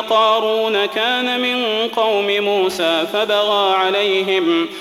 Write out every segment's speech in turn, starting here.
قارون كان من قوم موسى فبغى عليهم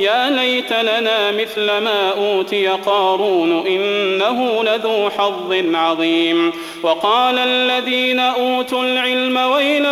يا ليت لنا مثل ما أوتي قارون إنه لذو حظ عظيم. وقال الذين أوتوا العلم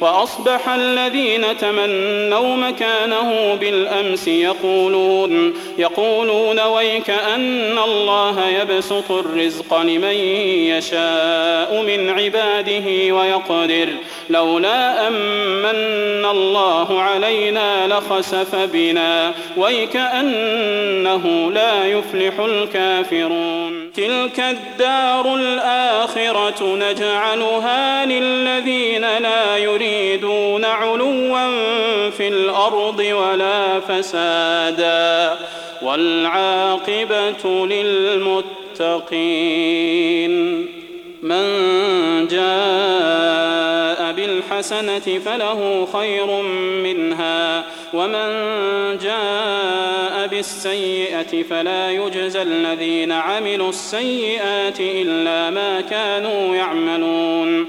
وأصبح الذين تمنوا مكانه بالأمس يقولون يقولون ويك أن الله يبسط الرزق لمن يشاء من عباده ويقدر لولا أمن الله علينا لخسف بنا ويكأنه لا يفلح الكافرون. تلك الدار الآخرة نجعلها للذين لا يريدون علوا في الأرض ولا فسادا والعاقبة للمتقين من جاء بالحسنة فله خير منها ومن جاء بالسيئة فلا يجزى الذين عملوا السيئات إلا ما كانوا يعملون